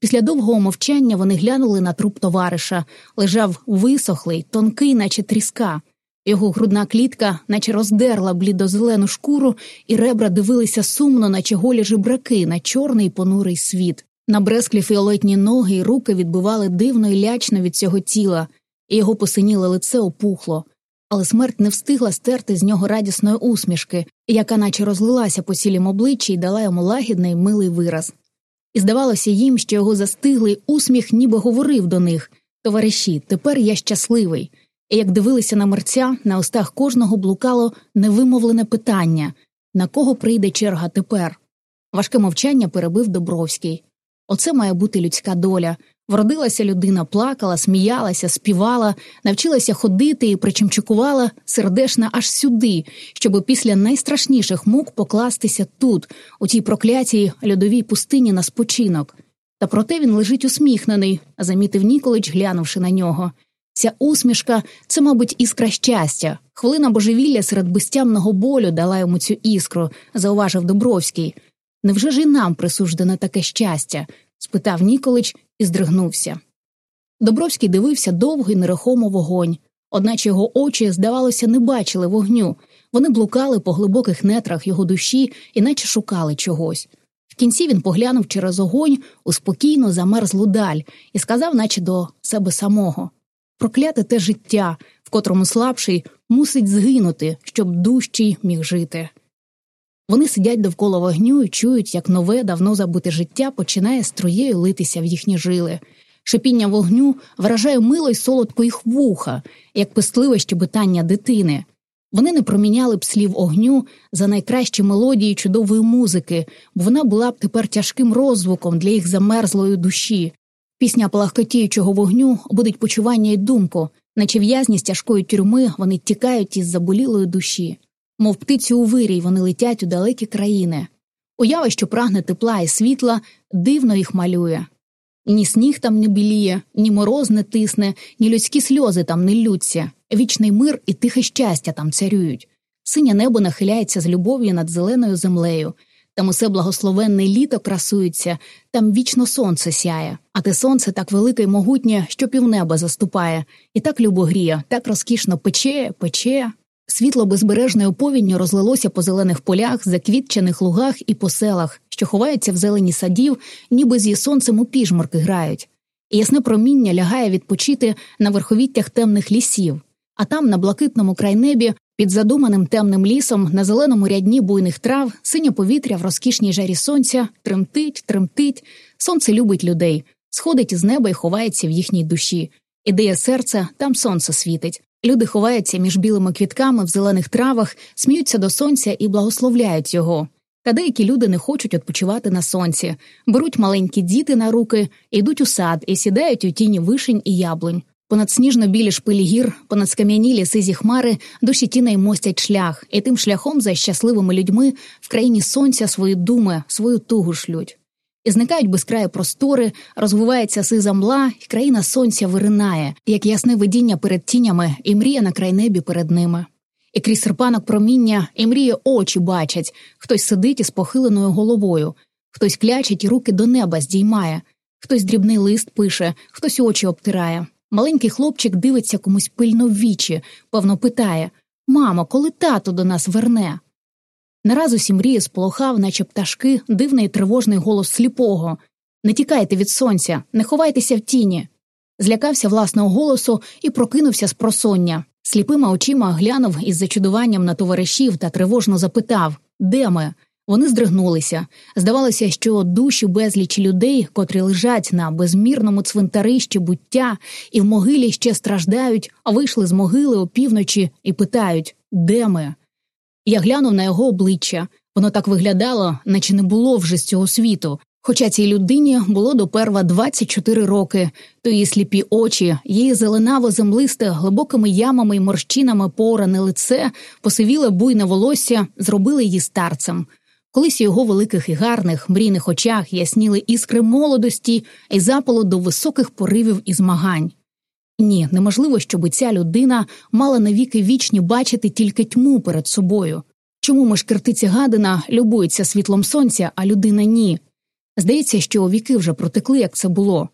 Після довгого мовчання вони глянули на труп товариша, лежав висохлий, тонкий, наче тріска. Його грудна клітка, наче роздерла блідозелену шкуру, і ребра дивилися сумно, наче голі жебраки на чорний понурий світ. На бресклі фіолетні ноги й руки відбивали дивно і лячно від цього тіла, і його посиніле лице опухло. Але смерть не встигла стерти з нього радісної усмішки, яка наче розлилася по цілім обличчі і дала йому лагідний милий вираз. І здавалося їм, що його застиглий усміх ніби говорив до них Товариші, тепер я щасливий. І як дивилися на мерця, на устах кожного блукало невимовлене питання на кого прийде черга тепер. Важке мовчання перебив Добровський. Оце має бути людська доля. Вродилася людина, плакала, сміялася, співала, навчилася ходити і причимчукувала сердешна аж сюди, щоб після найстрашніших мук покластися тут, у тій проклятій льодовій пустині на спочинок. Та проте він лежить усміхнений, замітив Ніколич, глянувши на нього. Ця усмішка це, мабуть, іскра щастя. Хвилина божевілля серед безтямного болю дала йому цю іскру, зауважив Добровський. Невже ж і нам присуждено таке щастя? Спитав Ніколич і здригнувся. Добровський дивився довго і нерухомо вогонь, одначе його очі, здавалося, не бачили вогню. Вони блукали по глибоких нетрах його душі і наче шукали чогось. В кінці він поглянув через огонь у спокійну замерзлу даль і сказав, наче до себе самого прокляте те життя, в котрому слабший мусить згинути, щоб дужчий міг жити. Вони сидять довкола вогню і чують, як нове, давно забуте життя починає струєю литися в їхні жили. Шипіння вогню вражає мило й солодко їх вуха, як пестливе щебетання дитини. Вони не проміняли б слів огню за найкращі мелодії чудової музики, бо вона була б тепер тяжким розвуком для їх замерзлої душі. Пісня палахкотіючого вогню будуть почування й думку, наче в'язні з тяжкої тюрми вони тікають із заболілої душі мов птиці у вирій, вони летять у далекі країни. Уява, що прагне тепла і світла, дивно їх малює. Ні сніг там не біліє, ні мороз не тисне, ні людські сльози там не лються, вічний мир і тихе щастя там царюють. Синє небо нахиляється з любов'ю над зеленою землею. Там усе благословенне літо красується, там вічно сонце сяє, а те сонце так велике й могутнє, що півнеба заступає, і так любогріє, так розкішно пече, пече, Світло безбережною повінню розлилося по зелених полях, заквітчених лугах і по селах, що ховаються в зелені садів, ніби з її сонцем у піжморки грають, і ясне проміння лягає відпочити на верховіттях темних лісів, а там, на блакитному крайнебі, під задуманим темним лісом, на зеленому рядні буйних трав, синє повітря в розкішній жарі сонця, тремтить, тремтить, сонце любить людей, сходить із неба і ховається в їхній душі. Ідея серця, там сонце світить. Люди ховаються між білими квітками в зелених травах, сміються до сонця і благословляють його. Та деякі люди не хочуть відпочивати на сонці, беруть маленькі діти на руки, йдуть у сад і сідають у тіні вишень і яблунь. Понад сніжно-білі шпилі гір, понад скам'яні сизі хмари, душі тіней мостять шлях, і тим шляхом за щасливими людьми в країні сонця свої думи, свою тугу шлють і зникають безкраї простори, розвивається сиза мла, і країна сонця виринає, як ясне видіння перед тінями, і мріє на край небі перед ними. І крізь серпанок проміння і мріє очі бачать хтось сидить із похиленою головою, хтось клячить і руки до неба здіймає, хтось дрібний лист пише, хтось очі обтирає. Маленький хлопчик дивиться комусь пильно в вічі, певно, питає Мамо, коли тато до нас верне? Нараз усі мрії сполохав, наче пташки, дивний тривожний голос сліпого Не тікайте від сонця, не ховайтеся в тіні. Злякався власного голосу і прокинувся з просоння. Сліпими очима глянув із зачудуванням на товаришів та тривожно запитав Де ми? Вони здригнулися. Здавалося, що душі безліч людей, котрі лежать на безмірному цвинтарищі буття і в могилі ще страждають, а вийшли з могили опівночі і питають Де ми? Я глянув на його обличчя. Воно так виглядало, наче не було вже з цього світу. Хоча цій людині було доперва 24 роки, то її сліпі очі, її зеленаво землисте, глибокими ямами й морщинами поране лице, посивіле буйне волосся, зробили її старцем. Колись у його великих і гарних, мрійних очах ясніли іскри молодості і запало до високих поривів і змагань. Ні, неможливо, щоб ця людина мала навіки вічні бачити тільки тьму перед собою. Чому мешкертиці гадина любується світлом сонця, а людина ні? Здається, що віки вже протекли, як це було.